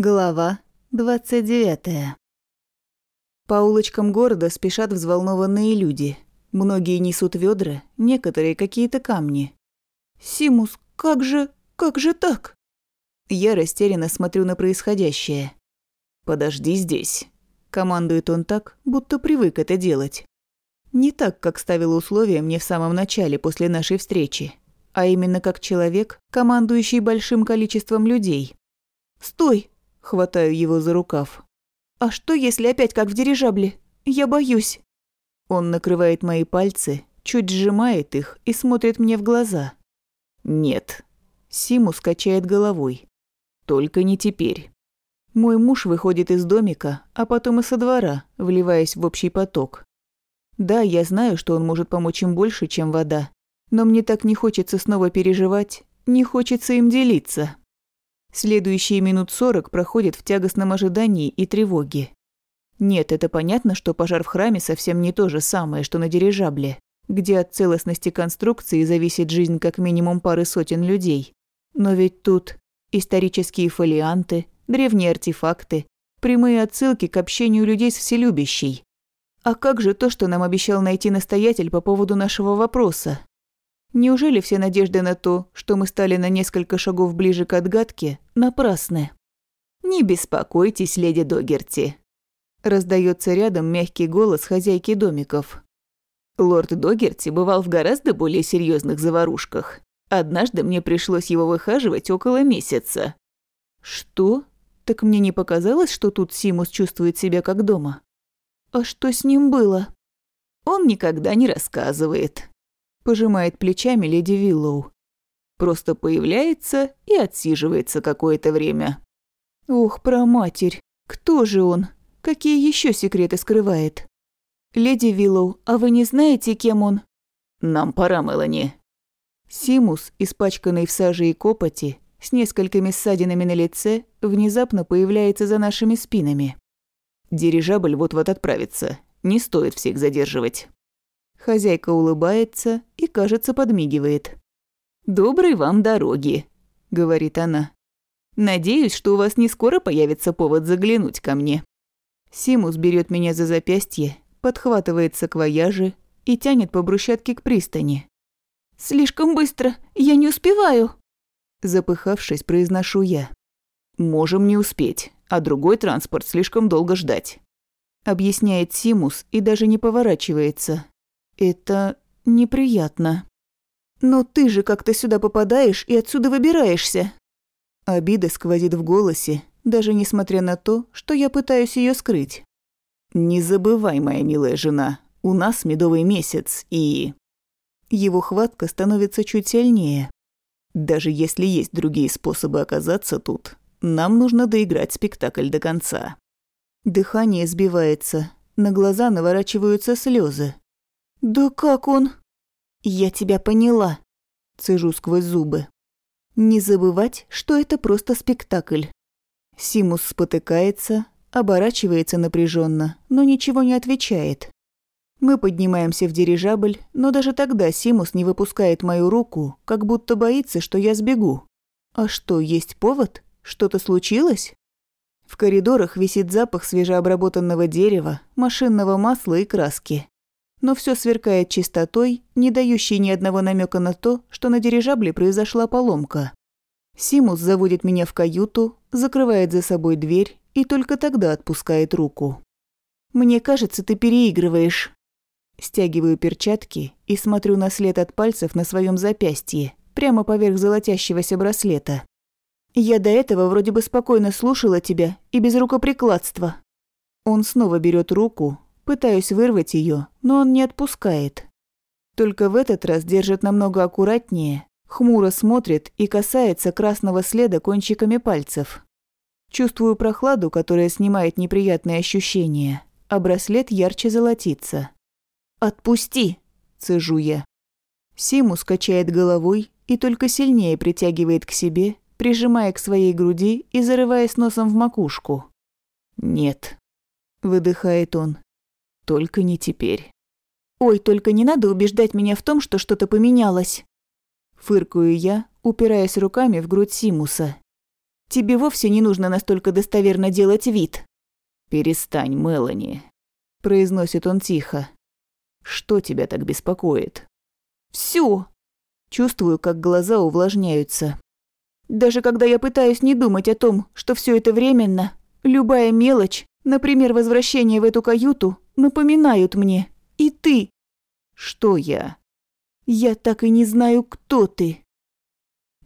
Глава 29. По улочкам города спешат взволнованные люди. Многие несут ведра, некоторые какие-то камни. «Симус, как же, как же так?» Я растерянно смотрю на происходящее. «Подожди здесь», – командует он так, будто привык это делать. Не так, как ставил условия мне в самом начале после нашей встречи, а именно как человек, командующий большим количеством людей. «Стой!» Хватаю его за рукав. «А что, если опять как в дирижабле? Я боюсь». Он накрывает мои пальцы, чуть сжимает их и смотрит мне в глаза. «Нет». Симу скачает головой. «Только не теперь». Мой муж выходит из домика, а потом и со двора, вливаясь в общий поток. Да, я знаю, что он может помочь им больше, чем вода. Но мне так не хочется снова переживать, не хочется им делиться. Следующие минут сорок проходят в тягостном ожидании и тревоге. Нет, это понятно, что пожар в храме совсем не то же самое, что на дирижабле, где от целостности конструкции зависит жизнь как минимум пары сотен людей. Но ведь тут исторические фолианты, древние артефакты, прямые отсылки к общению людей с вселюбящей. А как же то, что нам обещал найти настоятель по поводу нашего вопроса? Неужели все надежды на то, что мы стали на несколько шагов ближе к отгадке, напрасны? «Не беспокойтесь, леди Догерти», – раздается рядом мягкий голос хозяйки домиков. Лорд Догерти бывал в гораздо более серьезных заварушках. Однажды мне пришлось его выхаживать около месяца. Что? Так мне не показалось, что тут Симус чувствует себя как дома? А что с ним было? Он никогда не рассказывает пожимает плечами леди Виллоу. Просто появляется и отсиживается какое-то время. Ох, про матерь. Кто же он? Какие еще секреты скрывает? Леди Виллоу, а вы не знаете, кем он? Нам пора, Мелани. Симус, испачканный в саже и копоти, с несколькими ссадинами на лице, внезапно появляется за нашими спинами. Дирижабль вот-вот отправится. Не стоит всех задерживать. Хозяйка улыбается и, кажется, подмигивает. «Доброй вам дороги», — говорит она. «Надеюсь, что у вас не скоро появится повод заглянуть ко мне». Симус берет меня за запястье, подхватывает саквояжи и тянет по брусчатке к пристани. «Слишком быстро, я не успеваю!» Запыхавшись, произношу я. «Можем не успеть, а другой транспорт слишком долго ждать», объясняет Симус и даже не поворачивается, это неприятно. Но ты же как-то сюда попадаешь и отсюда выбираешься. Обида сквозит в голосе, даже несмотря на то, что я пытаюсь ее скрыть. Не забывай, моя милая жена, у нас медовый месяц, и... Его хватка становится чуть сильнее. Даже если есть другие способы оказаться тут, нам нужно доиграть спектакль до конца. Дыхание сбивается, на глаза наворачиваются слезы. «Да как он?» «Я тебя поняла», – цежу сквозь зубы. «Не забывать, что это просто спектакль». Симус спотыкается, оборачивается напряженно, но ничего не отвечает. Мы поднимаемся в дирижабль, но даже тогда Симус не выпускает мою руку, как будто боится, что я сбегу. А что, есть повод? Что-то случилось? В коридорах висит запах свежеобработанного дерева, машинного масла и краски но все сверкает чистотой, не дающей ни одного намека на то, что на дирижабле произошла поломка. Симус заводит меня в каюту, закрывает за собой дверь и только тогда отпускает руку. «Мне кажется, ты переигрываешь». Стягиваю перчатки и смотрю на след от пальцев на своем запястье, прямо поверх золотящегося браслета. «Я до этого вроде бы спокойно слушала тебя и без рукоприкладства». Он снова берет руку, Пытаюсь вырвать ее, но он не отпускает. Только в этот раз держит намного аккуратнее, хмуро смотрит и касается красного следа кончиками пальцев. Чувствую прохладу, которая снимает неприятные ощущения, а браслет ярче золотится. «Отпусти!» – цежу я. Симу скачает головой и только сильнее притягивает к себе, прижимая к своей груди и зарываясь носом в макушку. «Нет», – выдыхает он. Только не теперь. «Ой, только не надо убеждать меня в том, что что-то поменялось!» Фыркаю я, упираясь руками в грудь Симуса. Тебе вовсе не нужно настолько достоверно делать вид». «Перестань, Мелани», – произносит он тихо. «Что тебя так беспокоит?» «Всё». Чувствую, как глаза увлажняются. Даже когда я пытаюсь не думать о том, что все это временно, любая мелочь, например, возвращение в эту каюту, напоминают мне. И ты. Что я? Я так и не знаю, кто ты.